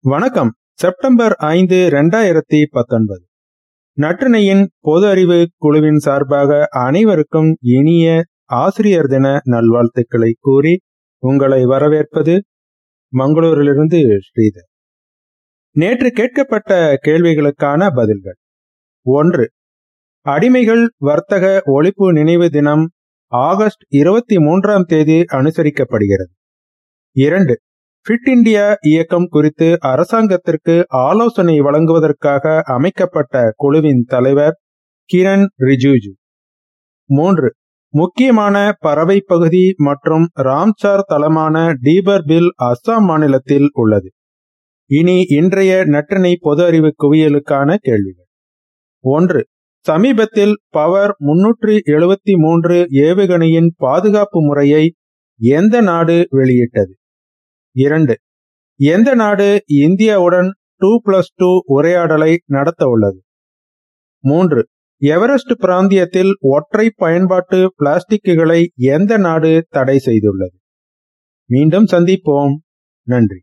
வணக்கம். செப்டம்பர் ஐந்து இரண்டாயிரத்தி பத்தொன்பது. நற்றினையின் பொது அறிவு குழுவின் சார்பாக அனைவருக்கும் இனிய ஆசிரியர் தின நல்வாழ்த்துக்களை கூறி உங்களை வரவேற்பது மங்களூரிலிருந்து ஸ்ரீதர். நேற்று கேட்கப்பட்ட கேள்விகளுக்கான பதில்கள். ஒன்று அடிமைகள் வர்த்தக ஒழிப்பு நினைவு தினம் ஆகஸ்ட் இருபத்தி மூன்றாம் தேதி அனுசரிக்கப்படுகிறது. இரண்டு பிட் இந்தியா இயக்கம் குறித்து அரசாங்கத்திற்கு ஆலோசனை வழங்குவதற்காக அமைக்கப்பட்ட குழுவின் தலைவர் கிரண் ரிஜிஜு. மூன்று முக்கியமான பறவை பகுதி மற்றும் ராம்சார் தளமான டீபர்பில் அஸ்ஸாம் மாநிலத்தில் உள்ளது. இனி இன்றைய நற்றினை பொது அறிவு குவியலுக்கான கேள்விகள். ஒன்று சமீபத்தில் பவர் முன்னூற்றி எழுபத்தி மூன்று ஏவுகணையின் பாதுகாப்பு முறையை எந்த நாடு வெளியிட்டது? இரண்டு. எந்த நாடு இந்தியாவுடன் டூ பிளஸ் டூ உரையாடலை நடத்த உள்ளது? மூன்று. எவரெஸ்ட் பிராந்தியத்தில் ஒற்றை பயன்பாட்டு பிளாஸ்டிக்குகளை எந்த நாடு தடை செய்துள்ளது? மீண்டும் சந்திப்போம். நன்றி.